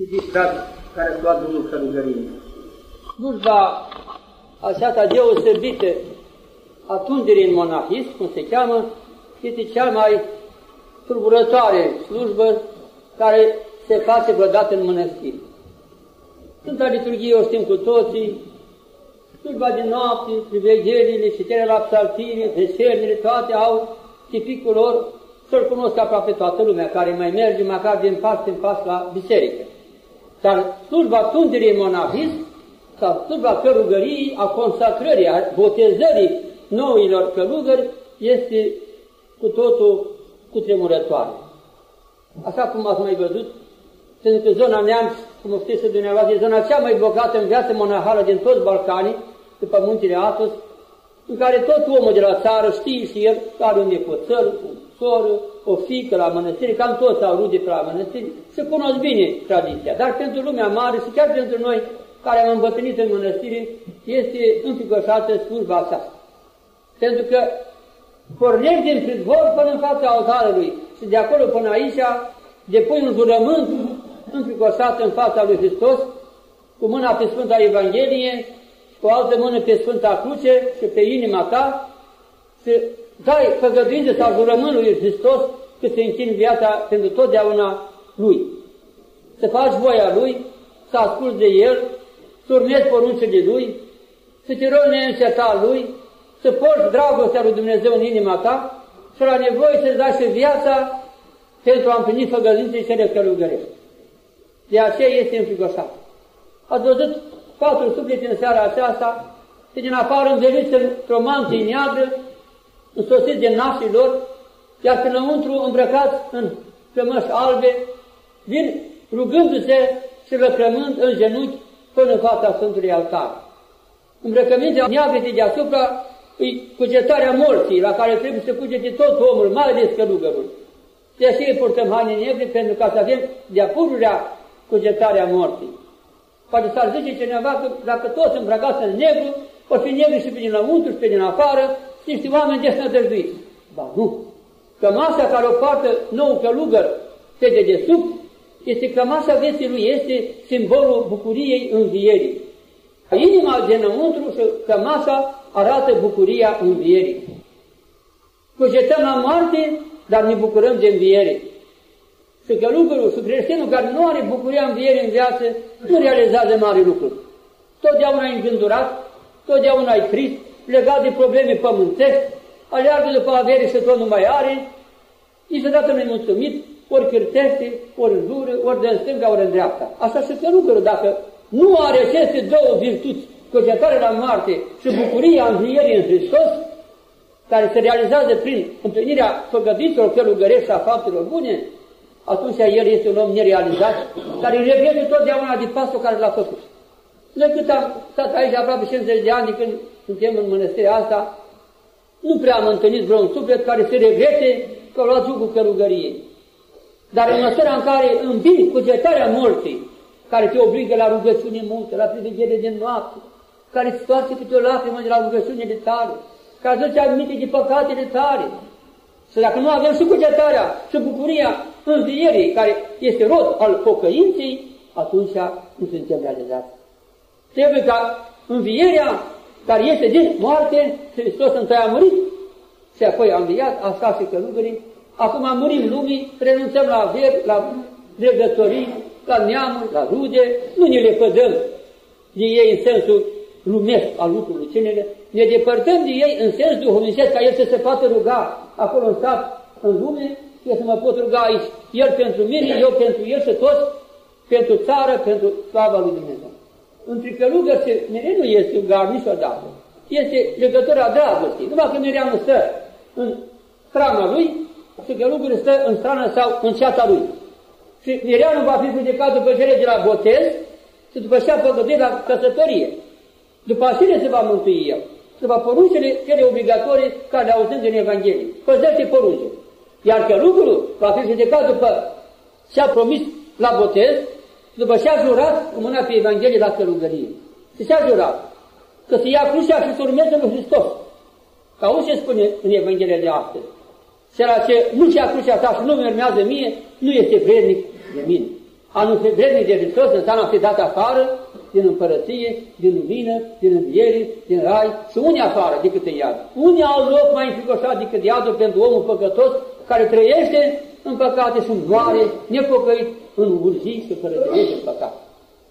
Iubiți frate, care a luat Domnul călugărie. Slujba aceasta deosebită a tunderii în monahism, cum se cheamă, este cea mai tulburătoare slujbă care se face vreodată în mănăstire. Sfânta Liturghie o știm cu toții, slujba de noapte, privegherile, citerea la psaltire, deșernile, toate au tipicul lor să-L cunosc aproape toată lumea, care mai merge măcar din pas în pas la biserică. Dar slujba tunderii în monahism sau slujba călugăriei, a consacrării, a botezării noilor călugări este cu totul cu tremurătoare. Așa cum ați mai văzut, pentru că zona Neamț, cum știți dumneavoastră, e zona cea mai bogată în viață monahală din toți Balcanii, după muntele Atos, în care tot omul de la țară știe și el are un nepoțăr, un soră, o fică la mănăstire, cam toți au rude pe la mănăstire, se cunosc bine tradiția. Dar pentru lumea mare și chiar pentru noi care am îmbătrânit în mănăstire, este înfricoșată slujba asta. Pentru că pornești din prizvor până în fața altarului și de acolo până aici depui un jurământ înfricoșat în fața lui Hristos, cu mâna pe Sfânta Evanghelie, cu o altă mână pe Sfânta Cruce și pe inima ta, să dai făgăduință sau jurământul lui Hristos că se închini viața pentru totdeauna Lui. Să faci voia Lui, să asculți de El, să urmezi poruncile Lui, să te rogi neîncetat Lui, să porți dragostea lui Dumnezeu în inima ta și la nevoie să-ți dai și viața pentru a împlini făgăduințele cele călugărești. De aceea este înfricoșat. Ați văzut patru suflete în seara aceasta, și din afară înveliți într-o mantie neagră, însoțiți de nașii lor, iar înăuntru îmbrăcați în cămăși albe, vin rugându-se și lăcrămând în genunchi până în fața Sfântului Altar. Îmbrăcămintea neagră de deasupra îi cugetarea morții, la care trebuie să cugete tot omul, mai ales călugărul. De aceea purtăm haine negre, pentru ca să avem de-a pururea cugetarea morții. Poate s-ar zice cineva că dacă toți îmbrăcați în negru, o fi negru și pe din lăuntru și pe din afară, și niște oameni desnădăjduiți. Ba nu! Cămașa care o poartă nou călugăr pe de desubt, este cămașa vieții lui, este simbolul bucuriei învierii. Inima dinăuntru și cămașa arată bucuria învierii. Cugetăm la moarte, dar ne bucurăm de înviere. Și călugărul și creștinul care nu are bucuria învierii în viață, nu realizează mari lucruri. Totdeauna e îngândurat, totdeauna e trist, legat de probleme pământești, aleargă după avere și tot nu mai are, niciodată nu-i mulțumit, ori cârtește, ori jură, ori de în stânga, ori în dreapta. Asta și călugărul, dacă nu are aceste două virtuți, cugetare la moarte și bucuria învierii în Hristos, care se realizează prin împlinirea făgădințelor călugărești și a faptelor bune, atunci el este un om nerealizat, care regrete totdeauna de pasul care l-a făcut. Noi cât am stat aici aproape 50 de ani de când suntem în mănăstirea asta, nu prea am întâlnit vreun suflet care se regrete că a luat jugul călugăriei. Dar în măsura în care îmbini cugetarea morții, care te obligă la rugăciune multă, la priveghere de noapte, care îți toarce câte o lacrimă de la rugăciunile tale, care îți aminte de păcatele tale. Și dacă nu avem și cugetarea și bucuria învierii, care este rod al pocăinței, atunci nu suntem realizați. Trebuie ca învierea care este din moarte, Hristos întâi a murit și apoi a înviat, a stat și călugării, acum murim lumii, renunțăm la aver, la dregătorii, la neamuri, la rude, nu ne le pădăm de ei în sensul lumesc al lucrurilor cinele, ne depărtăm de ei în sens duhovnicesc ca el să se poată ruga acolo în stat, în lume, eu să mă pot ruga aici, el pentru mine, eu pentru el și toți, pentru țară, pentru slava lui Dumnezeu. Între călugări și mereu nu este un gar niciodată. Este legătura dragostei. Numai că Mireanu stă în strana lui și călugărul stă în strana sau în ceata lui. Și Mireanu va fi judecat după cele de la botez și după ce a păgăduit la căsătorie. După aceea se va mântui el. După poruncile cele obligatorii care le auzim din Evanghelie. Păzește poruncile. Iar călugărul va fi judecat după ce a promis la botez, după ce a jurat cu mâna pe Evanghelie la călugărie. Și ce a jurat? Că să ia crucea și să urmeze lui Hristos. Ca ce spune în Evanghelia de astăzi. Și la ce nu și ia crucea ta și nu mi urmează mie, nu este vrednic de mine. anul vrednic de Hristos înseamnă a fi dat afară din împărăție, din lumină, din înviere, din rai și unii afară decât în iad. Unii au loc mai înfricoșat decât iadul pentru omul păcătos care trăiește în păcate și moare nepocăit în urzii și fără de lege păcat.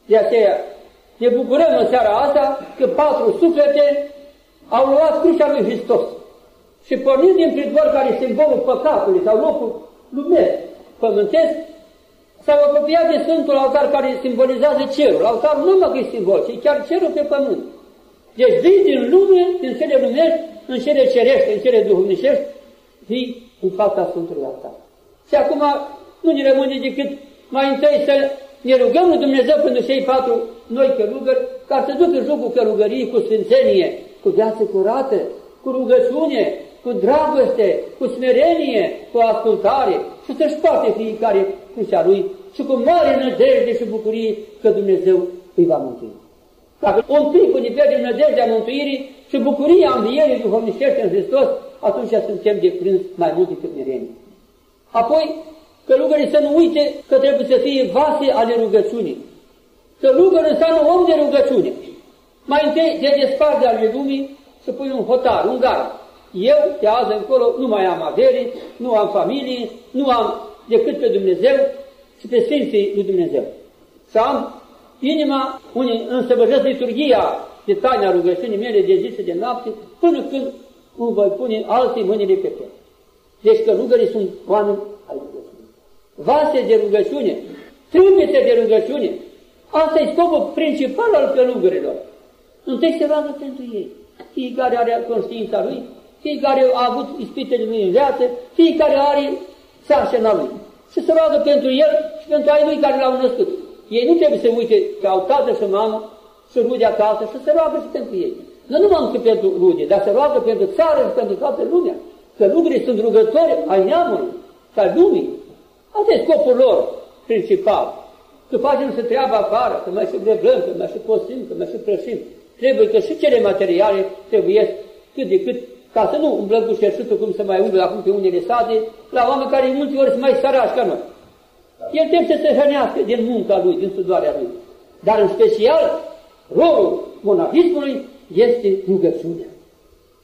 De aceea ne bucurăm în seara asta că patru suflete au luat crucea lui Hristos și pornind din pridvor care e simbolul păcatului sau locul lumesc, pământesc, s-au apropiat de Sfântul Altar care simbolizează cerul. Altarul nu numai că e simbol, ci chiar cerul pe pământ. Deci vii din lume, din cele lumești, în cele cerești, în cele duhovnicești, vii în fața Sfântului Altar. Și acum nu ne rămâne decât mai întâi să ne rugăm lui Dumnezeu pentru cei patru noi călugări, ca să ducă jocul călugăriei cu sfințenie, cu viață curată, cu rugăciune, cu dragoste, cu smerenie, cu ascultare și să-și poate fiecare crucea lui și cu mare nădejde și bucurie că Dumnezeu îi va mântui. Dacă un pic ne pierdem nădejdea mântuirii și bucuria învierii duhovnicește în Hristos, atunci suntem de prins mai mult decât mereni. Apoi, călugării să nu uite că trebuie să fie vase ale rugăciunii. Călugăr înseamnă om de rugăciune. Mai întâi te despart de ale lumii să pui un hotar, un gard. Eu, de azi încolo, nu mai am avere, nu am familie, nu am decât pe Dumnezeu și pe Sfinții lui Dumnezeu. Să am inima unde însăvârșesc liturgia de taina rugăciunii mele de zi și de noapte, până când îmi voi pune alții mâinile pe piept. Deci călugării sunt oameni ai rugăciunii. Vase de rugăciune, trâmbițe de rugăciune. Asta e scopul principal al călugărilor. Întâi se roagă pentru ei. Fiecare are conștiința lui, fiecare a avut ispitele lui în viață, fiecare are sarcina lui. Și se roagă pentru el și pentru ai lui care l-au născut. Ei nu trebuie să uite că au tată și mamă și rude acasă și se roagă și pentru ei. Nu numai pentru rude, dar se roagă pentru țară și pentru toată lumea. Că lucrurile sunt rugători ai neamului, ca lumii. Asta e scopul lor principal. Că facem să treaba afară, că mai și greblăm, că mai și postim, că mai și prăsim. Trebuie că și cele materiale trebuie cât de cât, ca să nu umblăm cu șerșutul cum să mai umblă acum pe unele sate, la oameni care în multe ori sunt mai sărași ca noi. El trebuie să se hrănească din munca lui, din sudoarea lui. Dar în special, rolul monahismului este rugăciunea.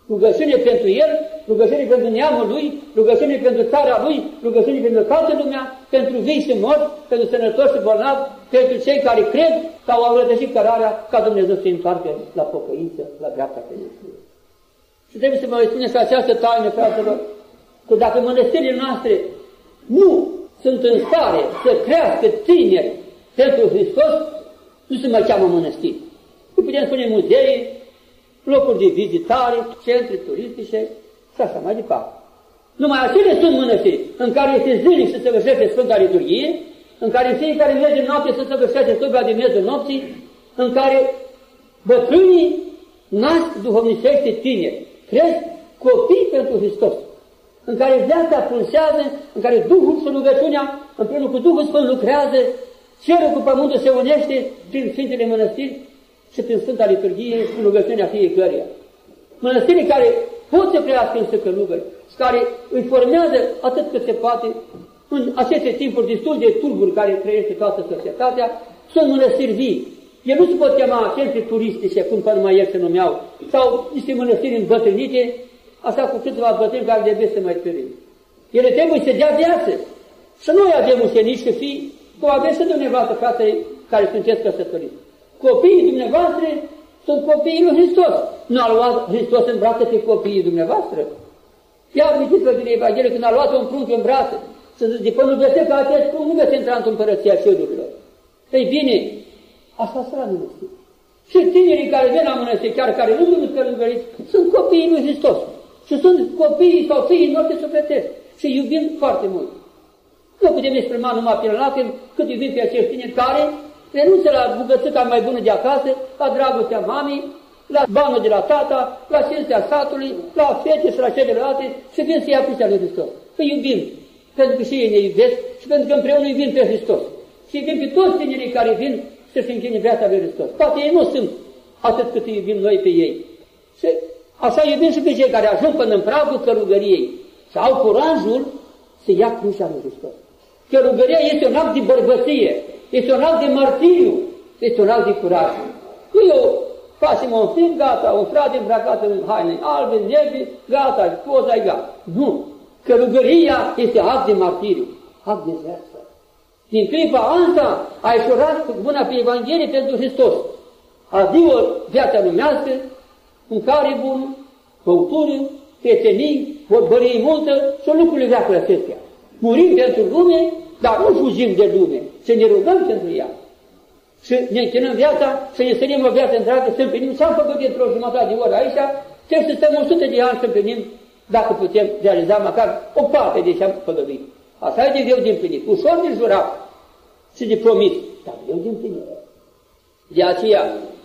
Rugăciune pentru el, rugăciune pentru neamul lui, rugăciune pentru țara lui, rugăciune pentru toată lumea, pentru vii și morți, pentru sănătoși și bolnavi, pentru cei care cred că au rătășit cărarea ca Dumnezeu să-i întoarcă la pocăință, la dreapta fericită. Și trebuie să vă spuneți această taină, fraților, că dacă mănăstirile noastre nu sunt în stare să crească tineri pentru Hristos, nu se mai cheamă mănăstiri. Putem spune muzei, locuri de vizitare, centre turistice și așa mai departe. Numai acele sunt mănăstiri în care este zilnic să se vășește Sfânta Liturghie, în care fiecare merge noapte să se vășește slujba de miezul nopții, în care bătrânii nasc duhovnicește tineri, cresc copii pentru Hristos, în care viața pulsează, în care Duhul și rugăciunea, împreună cu Duhul Sfânt lucrează, cerul cu pământul se unește prin Sfintele Mănăstiri și prin Sfânta Liturghie și rugăciunea fiecăruia. Mănăstirii care pot să crească însă călugări și care îi formează atât cât se poate în aceste timpuri destul de tulburi care trăiește toată societatea, sunt mănăstiri vii. Ele nu se pot chema centre turistice, cum până mai ieri se numeau, sau niște mănăstiri îmbătrânite, așa cu câteva bătrâni care trebuie să mai trăim. Ele trebuie să dea viață. Să nu avem ucenici că fii, cum aveți și dumneavoastră, frate, care sunteți căsătoriți. Copiii dumneavoastră sunt copiii lui Hristos. Nu a luat Hristos în brațe pe copiii dumneavoastră? Ia amintiți-vă din Evanghelie când a luat un prunc în brațe. Să zice, până nu găsesc că acest prunc nu găsesc intra într împărăția cerurilor. Ei bine, asta să la mănăstire. Și tinerii care vin la mănăstire, chiar care nu sunt călugăriți, sunt copiii lui Hristos. Și sunt copiii sau fiii noștri sufletești. Și iubim foarte mult. Nu putem exprima numai prin lacrimi cât iubim pe acești tineri care renunță la bucățica mai bună de acasă, la dragostea mamei, la banul de la tata, la cinstea satului, la fete și la celelalte și vin să ia crucea lui Hristos. Că iubim, pentru că și ei ne iubesc și pentru că împreună iubim pe Hristos. Și iubim pe toți tinerii care vin să-și închine viața lui Hristos. Poate ei nu sunt atât cât iubim noi pe ei. Și așa iubim și pe cei care ajung până în pragul călugăriei și au curajul să ia crucea lui Hristos. Călugăria este un act de bărbăție, Este un act de martiriu, este un act de curaj. Nu eu facem un film, gata, un frate îmbrăcat în haine albe, negre, gata, poza e gata. Nu! Călugăria este act de martiriu, act de viață. Din clipa asta ai șurat cu mâna pe Evanghelie pentru Hristos. Adio viața lumească, care bun, băutură, prietenii, vorbărie multă și lucrurile veacule acestea. Murim pentru lume, dar nu fugim de lume, să ne rugăm pentru ea. Și ne închinăm viața, să ne sărim o viață întreagă, să împlinim ce am făcut într-o jumătate de oră aici, trebuie să stăm 100 de ani să împlinim, dacă putem realiza măcar o parte de ce am făgăduit. Asta e de greu de împlinit. Ușor de jurat și de promis, dar greu de împlinit. De aceea,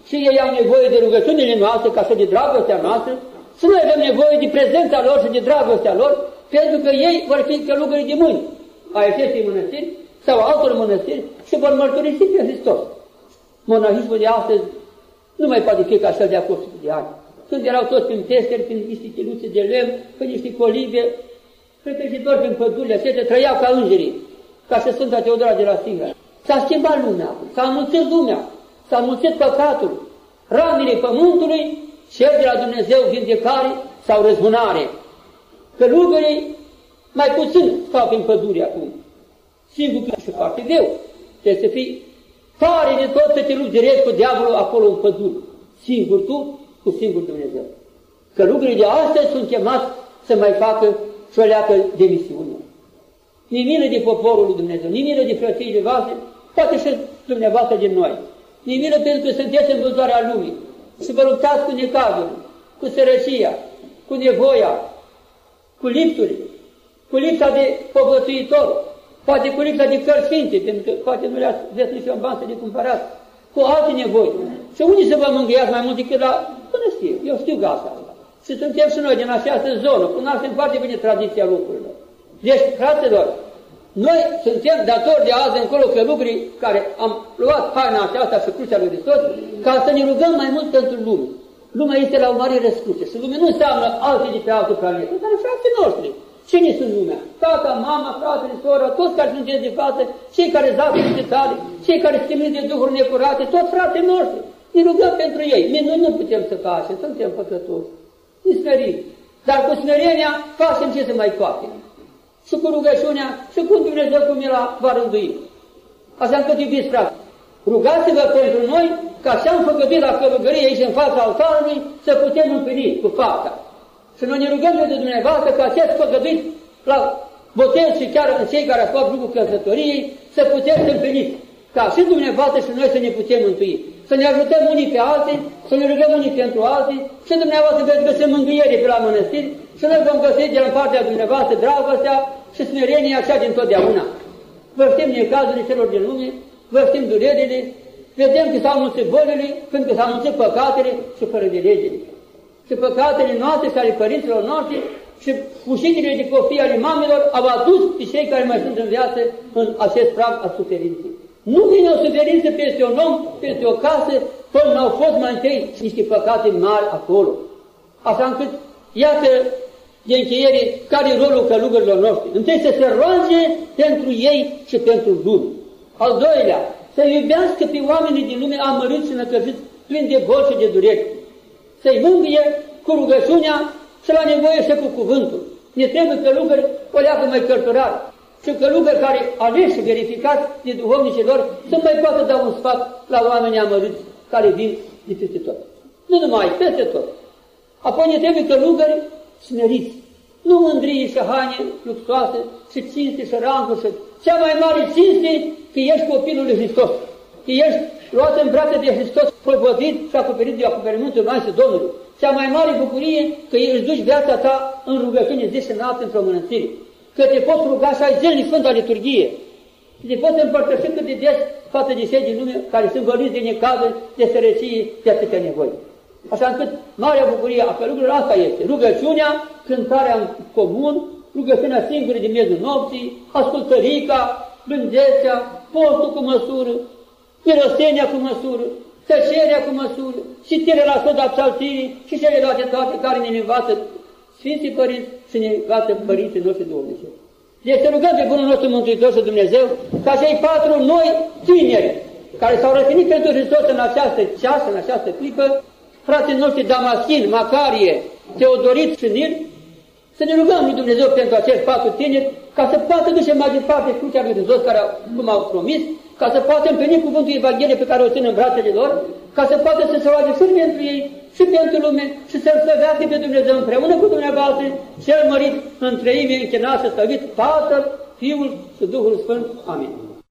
și ei au nevoie de rugăciunile noastre, ca și de dragostea noastră, să noi avem nevoie de prezența lor și de dragostea lor, pentru că ei vor fi călugări de mâini a acestei mănăstiri sau altor mănăstiri și vor mărturisi pe Hristos. Monahismul de astăzi nu mai poate fi ca cel de acum de ani. Când erau toți prin testeri, prin niște chiluțe de lemn, prin niște colibe, petrecitori prin pădurile acestea, trăiau ca îngerii, ca și Sfânta Teodora de la Stingă. S-a schimbat lumea, s-a mulțit lumea, s-a mulțit păcatul, ranele pământului, cel de la Dumnezeu vindecare sau răzbunare. Călugării mai puțin stau prin pădure acum. Singur că și foarte greu. Trebuie să fii tare de tot să te lupți direct cu diavolul acolo în pădure. Singur tu, cu singur Dumnezeu. Călugării de astăzi sunt chemați să mai facă și o leacă de misiune. Nimic de poporul lui Dumnezeu, nimic de frățiile voastre, poate și dumneavoastră din noi. Nimic pentru că sunteți în vânzarea lumii. Să vă luptați cu necazul, cu sărăcia, cu nevoia, cu lipsurile, cu lipsa de povățuitor, poate cu lipsa de cărți sfinte, pentru că poate nu le-ați veți nici un bani să le cumpărați, cu alte nevoi. Și unii să vă mângâiați mai mult decât la știu, Eu știu că asta. Și suntem și noi din această zonă, cunoaștem foarte bine tradiția lucrurilor. Deci, fraților, noi suntem datori de azi încolo călugrii care am luat haina aceasta și crucea lui Hristos ca să ne rugăm mai mult pentru lume. Lumea este la o mare răscruce și lumea nu înseamnă alții de pe altă planetă, dar frații noștri. Cine sunt lumea? Tata, mama, fratele, sora, toți care sunteți de față, cei care zacă de tale, cei care schimbiți de duhuri necurate, toți fratele noștri. Ne rugăm pentru ei. Noi nu putem să facem, suntem păcătoși. Ne smerim. Dar cu smerenia facem ce se mai poate. Și cu rugăciunea și cu Dumnezeu cum El va rândui. Așa încât, iubiți frate, rugați-vă pentru noi ca și am făgăduit la călugărie aici în fața altarului să putem împlini cu fapta. Și noi ne rugăm de dumneavoastră ca acest făgăduit la botez și chiar în cei care au făcut lucrul căsătoriei să putem să împliniți. Ca și dumneavoastră și noi să ne putem mântui. Să ne ajutăm unii pe alții, să ne rugăm unii pentru alții și dumneavoastră veți găsi mângâiere pe la mănăstiri și noi vom găsi de la partea dumneavoastră dragostea și smerenia așa din totdeauna. Vă știm necazurile celor din lume, vă știm durerile, vedem că s-au mulțit bolile, când că s-au mulțit păcatele și fără de legile și păcatele noastre și ale părinților noștri și ușitile de copii ale mamelor au adus pe cei care mai sunt în viață în acest prag a suferinței. Nu vine o suferință peste un om, peste o casă, până n-au fost mai întâi niște păcate mari acolo. Așa încât, iată, de încheiere, care e rolul călugărilor noștri. Întâi să se roage pentru ei și pentru lume. Al doilea, să iubească pe oamenii din lume amărâți și năcăjiți, plini de bol și de dureri să-i mângâie cu rugăciunea și la nevoie și cu cuvântul. Ne trebuie călugări o leagă mai cărturar și călugări care aleși și verificați de duhovnicilor să mai poată da un sfat la oamenii amărâți care vin de peste tot. Nu numai, peste tot. Apoi ne trebuie călugări smeriți, nu mândrie și haine luxoase și cinste și ranguri și cea mai mare cinste că ești copilul lui Hristos, că ești luat în brațe de Hristos, prăvădit și acoperit de acoperimentul noastră Domnului. Cea mai mare bucurie că îți duci viața ta în rugăciune zi și noapte într-o mănăstire. Că te poți ruga și ai zilnic Sfânta Liturghie. Te poți împărtăși cât de des față de cei din lume care sunt văliți de necazuri, de sărăcie, de atâtea nevoi. Așa încât marea bucurie a călugărilor asta este rugăciunea, cântarea în comun, rugăciunea singură din miezul nopții, ascultărica, blândețea, postul cu măsură, mirosenia cu măsură, tăcerea cu măsură, citirea la soda psaltirii și celelalte toate care ne învață Sfinții Părinți și ne învață Părinții noștri Dumnezeu. Deci să rugăm pe Bunul nostru Mântuitor și Dumnezeu ca cei patru noi tineri care s-au răfinit pentru Hristos în această ceasă, în această clipă, frații noștri Damaschin, Macarie, Teodorit și Nil, să ne rugăm lui Dumnezeu pentru acești patru tineri ca să poată duce mai departe crucea lui Hristos care, cum au promis, ca să poată împlini cuvântul Evangheliei pe care o țin în brațele lor, ca să poată să se roage și pentru ei, și pentru lume, și să-L slăvească pe Dumnezeu împreună cu dumneavoastră, cel mărit în treime închinat și slăvit, Tatăl, Fiul și Duhul Sfânt. Amin.